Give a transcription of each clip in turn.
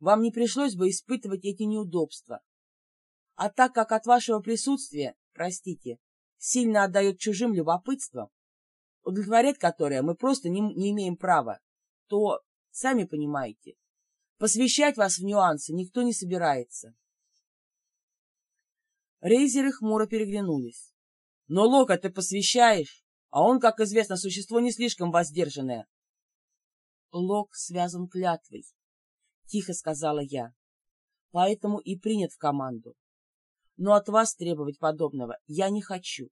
вам не пришлось бы испытывать эти неудобства. А так как от вашего присутствия, простите, сильно отдает чужим любопытством, удовлетворять которое мы просто не, не имеем права, то, сами понимаете, посвящать вас в нюансы никто не собирается. Рейзеры хмуро переглянулись. Но Лока ты посвящаешь, а он, как известно, существо не слишком воздержанное. Лок связан клятвой, — тихо сказала я, — поэтому и принят в команду. Но от вас требовать подобного я не хочу,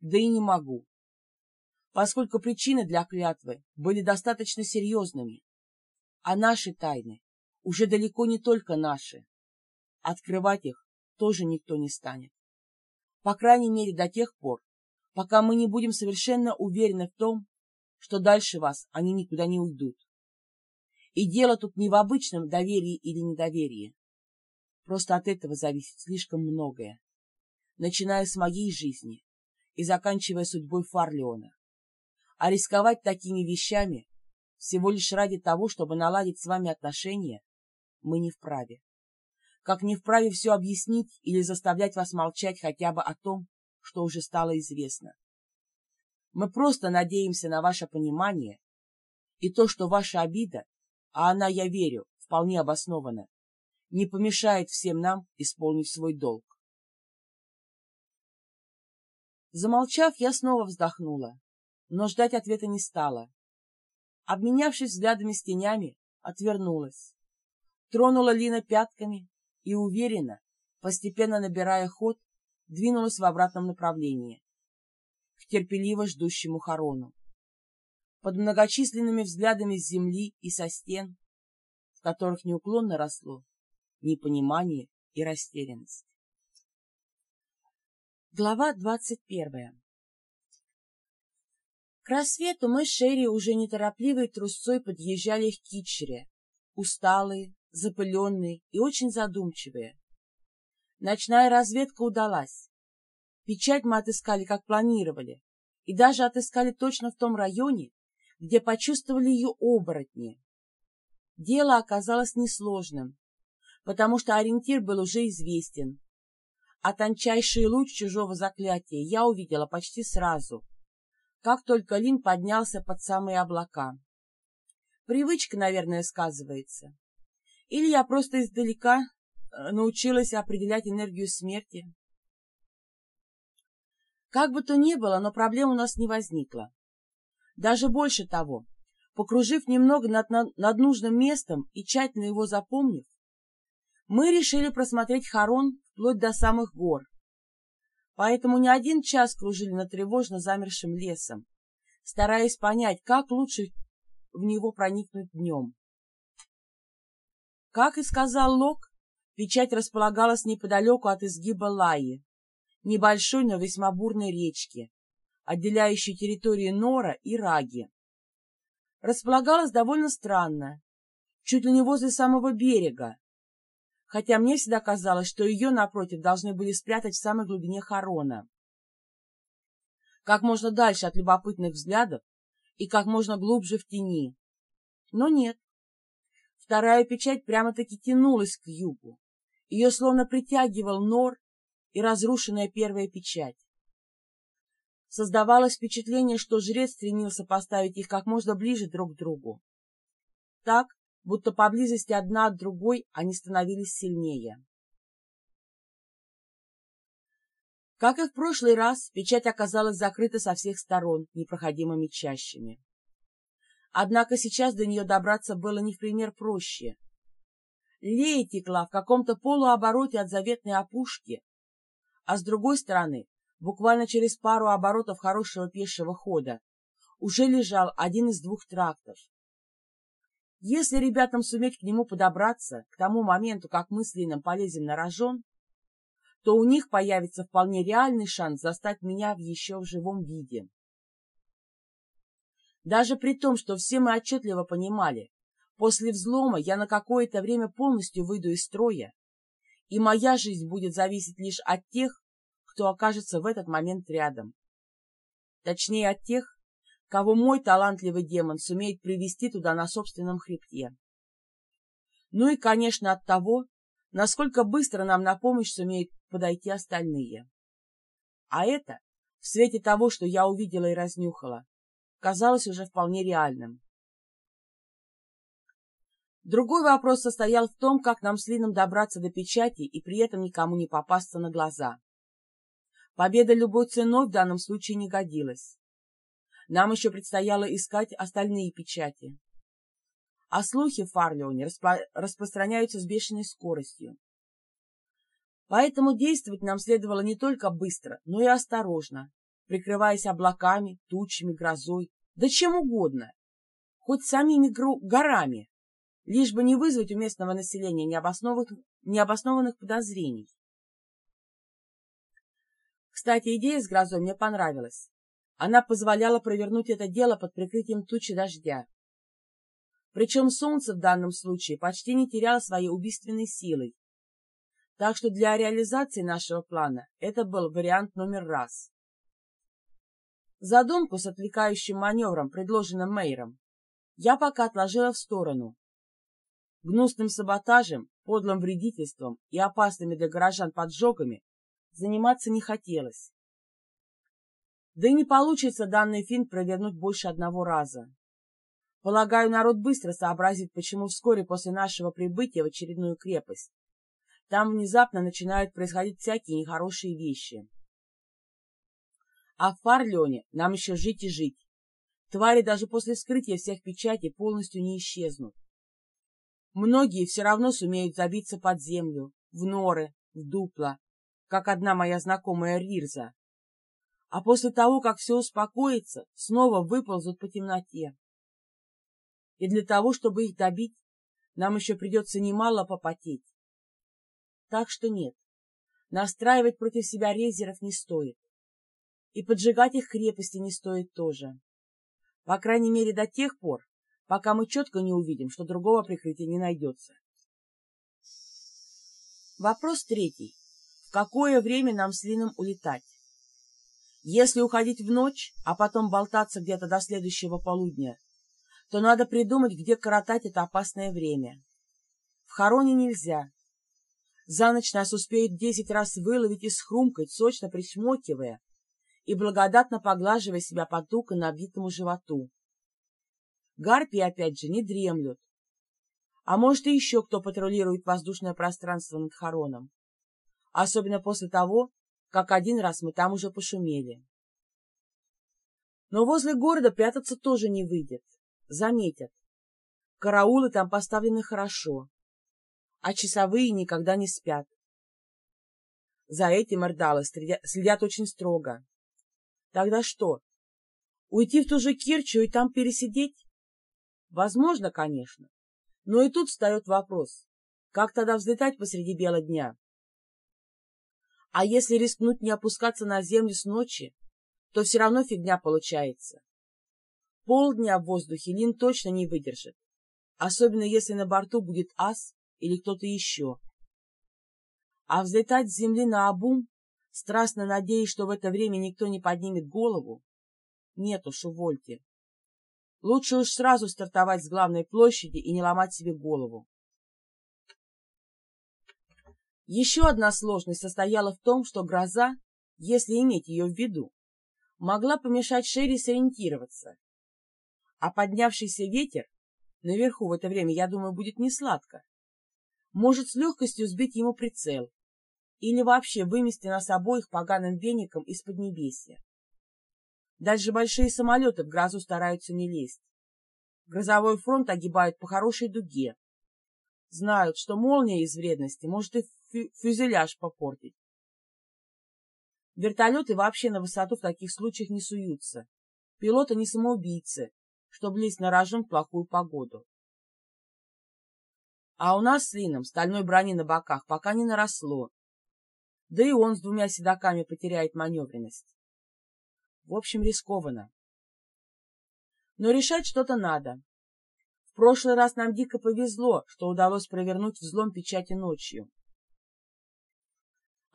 да и не могу, поскольку причины для клятвы были достаточно серьезными, а наши тайны уже далеко не только наши. Открывать их тоже никто не станет. По крайней мере, до тех пор, пока мы не будем совершенно уверены в том, что дальше вас они никуда не уйдут. И дело тут не в обычном доверии или недоверии. Просто от этого зависит слишком многое, начиная с моей жизни и заканчивая судьбой Фарлеона. А рисковать такими вещами всего лишь ради того, чтобы наладить с вами отношения, мы не вправе как не вправе все объяснить или заставлять вас молчать хотя бы о том, что уже стало известно. Мы просто надеемся на ваше понимание и то, что ваша обида, а она, я верю, вполне обоснована, не помешает всем нам исполнить свой долг. Замолчав, я снова вздохнула, но ждать ответа не стала. Обменявшись взглядами с тенями, отвернулась. Тронула Лина пятками, и уверенно, постепенно набирая ход, двинулась в обратном направлении, к терпеливо ждущему хорону. Под многочисленными взглядами с земли и со стен, в которых неуклонно росло непонимание и растерянность. Глава двадцать первая К рассвету мы с Шерри уже неторопливой трусцой подъезжали к Китчере, усталые, запыленные и очень задумчивые. Ночная разведка удалась. Печать мы отыскали, как планировали, и даже отыскали точно в том районе, где почувствовали ее оборотни. Дело оказалось несложным, потому что ориентир был уже известен, а тончайший луч чужого заклятия я увидела почти сразу, как только Лин поднялся под самые облака. Привычка, наверное, сказывается. Или я просто издалека э, научилась определять энергию смерти. Как бы то ни было, но проблем у нас не возникло. Даже больше того, покружив немного над, над нужным местом и тщательно его запомнив, мы решили просмотреть Харон вплоть до самых гор. Поэтому не один час кружили над тревожно замершим лесом, стараясь понять, как лучше в него проникнуть днем. Как и сказал Лок, печать располагалась неподалеку от изгиба Лаи, небольшой, но весьма бурной речки, отделяющей территории Нора и Раги. Располагалась довольно странно, чуть ли не возле самого берега, хотя мне всегда казалось, что ее, напротив, должны были спрятать в самой глубине Харона. Как можно дальше от любопытных взглядов и как можно глубже в тени. Но нет. Вторая печать прямо-таки тянулась к югу. Ее словно притягивал нор и разрушенная первая печать. Создавалось впечатление, что жрец стремился поставить их как можно ближе друг к другу. Так, будто поблизости одна от другой они становились сильнее. Как и в прошлый раз, печать оказалась закрыта со всех сторон непроходимыми чащами. Однако сейчас до нее добраться было не в пример проще. Лея текла в каком-то полуобороте от заветной опушки, а с другой стороны, буквально через пару оборотов хорошего пешего хода, уже лежал один из двух трактов. Если ребятам суметь к нему подобраться к тому моменту, как мы с Лином полезем на рожон, то у них появится вполне реальный шанс застать меня в еще в живом виде. Даже при том, что все мы отчетливо понимали, после взлома я на какое-то время полностью выйду из строя, и моя жизнь будет зависеть лишь от тех, кто окажется в этот момент рядом. Точнее, от тех, кого мой талантливый демон сумеет привести туда на собственном хребте. Ну и, конечно, от того, насколько быстро нам на помощь сумеют подойти остальные. А это, в свете того, что я увидела и разнюхала, казалось уже вполне реальным. Другой вопрос состоял в том, как нам с Лином добраться до печати и при этом никому не попасться на глаза. Победа любой ценой в данном случае не годилась. Нам еще предстояло искать остальные печати. А слухи в Фарлеоне распро распространяются с бешеной скоростью. Поэтому действовать нам следовало не только быстро, но и осторожно, прикрываясь облаками, тучами, грозой, да чем угодно, хоть самими горами, лишь бы не вызвать у местного населения необоснованных, необоснованных подозрений. Кстати, идея с грозой мне понравилась. Она позволяла провернуть это дело под прикрытием тучи дождя. Причем солнце в данном случае почти не теряло своей убийственной силой. Так что для реализации нашего плана это был вариант номер раз. Задумку с отвлекающим маневром, предложенным Мейером, я пока отложила в сторону. Гнусным саботажем, подлым вредительством и опасными для горожан поджогами заниматься не хотелось. Да и не получится данный финт провернуть больше одного раза. Полагаю, народ быстро сообразит, почему вскоре после нашего прибытия в очередную крепость там внезапно начинают происходить всякие нехорошие вещи. А в Фарлеоне нам еще жить и жить. Твари даже после скрытия всех печатей полностью не исчезнут. Многие все равно сумеют забиться под землю, в норы, в дупла, как одна моя знакомая Рирза. А после того, как все успокоится, снова выползут по темноте. И для того, чтобы их добить, нам еще придется немало попотеть. Так что нет, настраивать против себя резеров не стоит. И поджигать их крепости не стоит тоже. По крайней мере, до тех пор, пока мы четко не увидим, что другого прикрытия не найдется. Вопрос третий. Какое время нам с Лином улетать? Если уходить в ночь, а потом болтаться где-то до следующего полудня, то надо придумать, где коротать это опасное время. В хороне нельзя. За ночь нас успеют десять раз выловить и схрумкать, сочно причмокивая и благодатно поглаживая себя по туго набитому животу. Гарпии, опять же, не дремлют. А может, и еще кто патрулирует воздушное пространство над Хороном. Особенно после того, как один раз мы там уже пошумели. Но возле города прятаться тоже не выйдет. Заметят. Караулы там поставлены хорошо, а часовые никогда не спят. За этим Эрдалы следят очень строго. Тогда что? Уйти в ту же Кирчу и там пересидеть? Возможно, конечно. Но и тут встает вопрос, как тогда взлетать посреди бела дня? А если рискнуть не опускаться на землю с ночи, то все равно фигня получается. Полдня в воздухе Лин точно не выдержит, особенно если на борту будет ас или кто-то еще. А взлетать с земли на обум, страстно надеясь, что в это время никто не поднимет голову, нет уж, увольте. Лучше уж сразу стартовать с главной площади и не ломать себе голову. Еще одна сложность состояла в том, что гроза, если иметь ее в виду, могла помешать Шерри сориентироваться. А поднявшийся ветер, наверху в это время, я думаю, будет не сладко, может с легкостью сбить ему прицел или вообще вымести нас обоих поганым веником из под небесия. Даже большие самолеты в грозу стараются не лезть. Грозовой фронт огибают по хорошей дуге. Знают, что молния из вредности может и фю фюзеляж попортить. Вертолеты вообще на высоту в таких случаях не суются. Пилоты не самоубийцы, чтобы лезть на рожон в плохую погоду. А у нас с Лином стальной брони на боках пока не наросло. Да и он с двумя седаками потеряет маневренность. В общем, рискованно. Но решать что-то надо. В прошлый раз нам дико повезло, что удалось провернуть взлом печати ночью.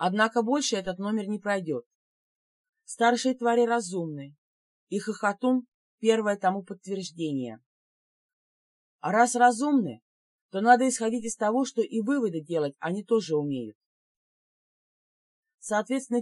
Однако больше этот номер не пройдет. Старшие твари разумны, и хохотун — первое тому подтверждение. А раз разумны, то надо исходить из того, что и выводы делать они тоже умеют. Соответственно,